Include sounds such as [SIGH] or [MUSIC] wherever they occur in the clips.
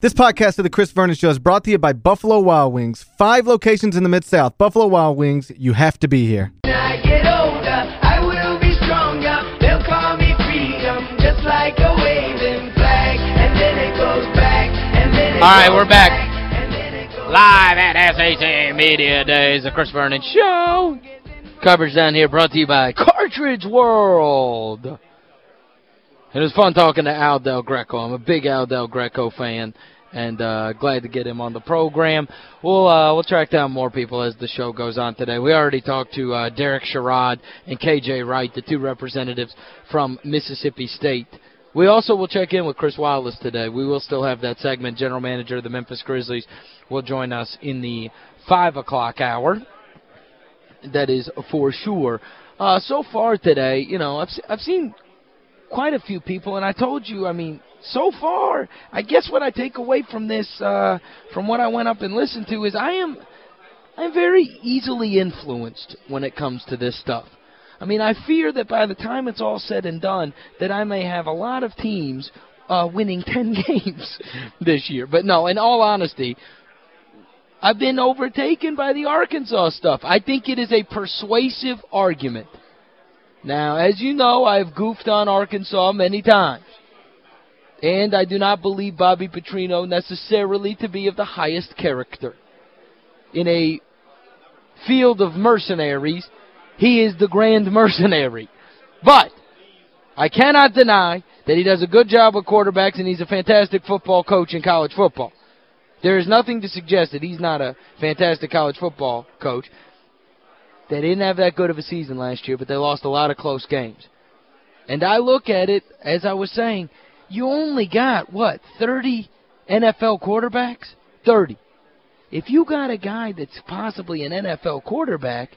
This podcast of the Chris Vernon Show is brought to you by Buffalo Wild Wings. Five locations in the Mid-South. Buffalo Wild Wings, you have to be here. When I get older, be stronger. They'll call me freedom, like flag. And then it goes back, and then it All right, we're back. and then it goes Live at SEC Media Days, the Chris Vernon Show. Coverage down here brought to you by Cartridge World. It was fun talking to Al Del Greco. I'm a big Al Del Greco fan and uh, glad to get him on the program. We'll uh, we'll track down more people as the show goes on today. We already talked to uh, Derek Sherrod and KJ Wright, the two representatives from Mississippi State. We also will check in with Chris Wallace today. We will still have that segment. General manager of the Memphis Grizzlies will join us in the 5 o'clock hour. That is for sure. Uh, so far today, you know, I've, I've seen quite a few people, and I told you, I mean, so far, I guess what I take away from this, uh, from what I went up and listened to, is I am I'm very easily influenced when it comes to this stuff. I mean, I fear that by the time it's all said and done, that I may have a lot of teams uh, winning [LAUGHS] 10 games this year. But no, in all honesty, I've been overtaken by the Arkansas stuff. I think it is a persuasive argument. Now, as you know, I've goofed on Arkansas many times. And I do not believe Bobby Petrino necessarily to be of the highest character. In a field of mercenaries, he is the grand [LAUGHS] mercenary. But I cannot deny that he does a good job with quarterbacks and he's a fantastic football coach in college football. There is nothing to suggest that he's not a fantastic college football coach. They didn't have that good of a season last year, but they lost a lot of close games. And I look at it, as I was saying, you only got, what, 30 NFL quarterbacks? 30. If you got a guy that's possibly an NFL quarterback,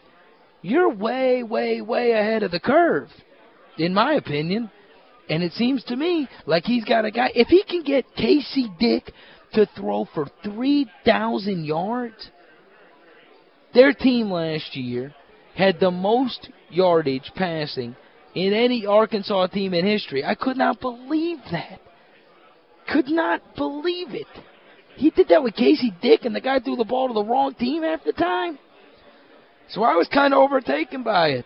you're way, way, way ahead of the curve, in my opinion. And it seems to me like he's got a guy. If he can get Casey Dick to throw for 3,000 yards, their team last year had the most yardage passing in any Arkansas team in history. I could not believe that. Could not believe it. He did that with Casey Dick, and the guy threw the ball to the wrong team half the time. So I was kind of overtaken by it.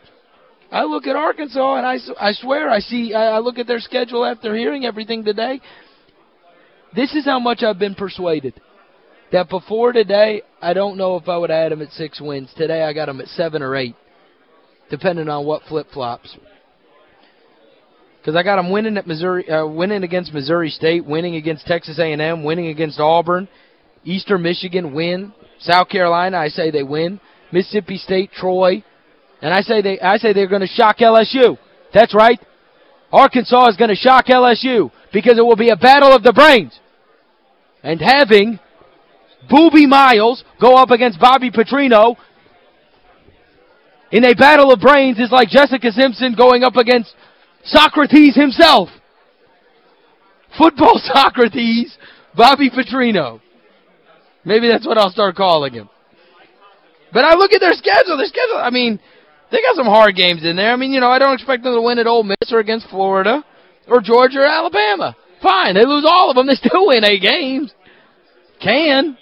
I look at Arkansas, and I, I swear I see, I, I look at their schedule after hearing everything today. This is how much I've been persuaded. That before today, I don't know if I would had them at six wins. Today, I got them at seven or eight, depending on what flip-flops. Because I got them winning at Missouri, uh, winning against Missouri State, winning against Texas A&M, winning against Auburn, Eastern Michigan win, South Carolina, I say they win, Mississippi State, Troy, and I say they I say they're going to shock LSU. That's right. Arkansas is going to shock LSU because it will be a battle of the brains. And having Booby Miles go up against Bobby Petrino in a battle of brains is like Jessica Simpson going up against Socrates himself. Football [LAUGHS] Socrates, Bobby Petrino. Maybe that's what I'll start calling him. But I look at their schedule. Their schedule, I mean, they got some hard games in there. I mean, you know, I don't expect them to win at Ole Miss or against Florida or Georgia or Alabama. Fine, they lose all of them. They [LAUGHS] still win eight games. Can.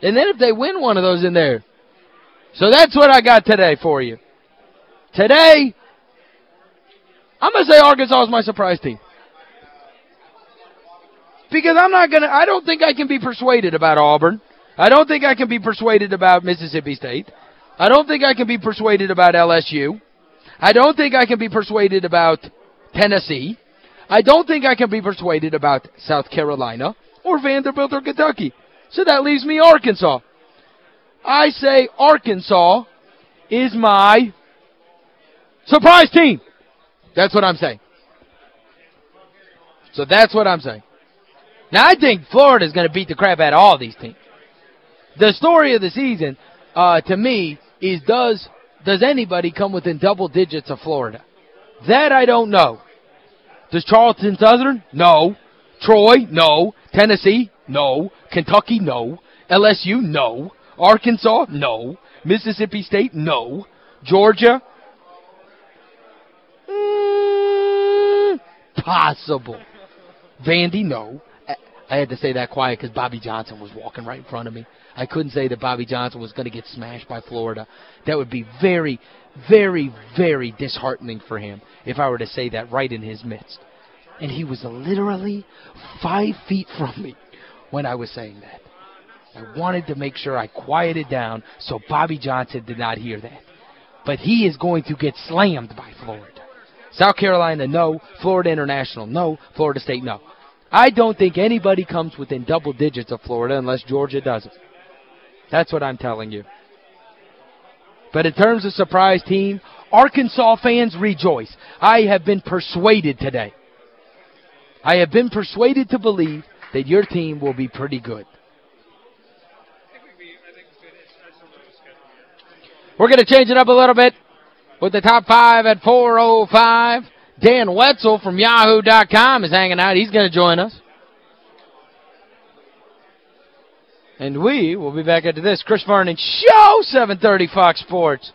And then if they win one of those in there. So that's what I got today for you. Today, I'm going to say Arkansas is my surprise team. Because I'm not going to, I don't think I can be persuaded about Auburn. I don't think I can be persuaded about Mississippi State. I don't think I can be persuaded about LSU. I don't think I can be persuaded about Tennessee. I don't think I can be persuaded about South Carolina or Vanderbilt or Kentucky. So that leaves me Arkansas. I say Arkansas is my surprise team. That's what I'm saying. So that's what I'm saying. Now, I think Florida is going to beat the crap out of all these teams. The story of the season, uh, to me, is does does anybody come within double digits of Florida? That I don't know. Does Charleston Southern? No. Troy? No. Tennessee? No. Kentucky? No. LSU? No. Arkansas? No. Mississippi State? No. Georgia? Mm, possible. Vandy? No. I had to say that quiet because Bobby Johnson was walking right in front of me. I couldn't say that Bobby Johnson was going to get smashed by Florida. That would be very, very, very disheartening for him if I were to say that right in his midst. And he was literally five feet from me when I was saying that. I wanted to make sure I quieted down so Bobby Johnson did not hear that. But he is going to get slammed by Florida. South Carolina, no. Florida International, no. Florida State, no. I don't think anybody comes within double digits of Florida unless Georgia does it. That's what I'm telling you. But in terms of surprise team, Arkansas fans rejoice. I have been persuaded today. I have been persuaded to believe that your team will be pretty good. We're going to change it up a little bit with the top five at 405. Dan Wetzel from Yahoo.com is hanging out. He's going to join us. And we will be back after this. Chris Vernon Show, 730 Fox Sports.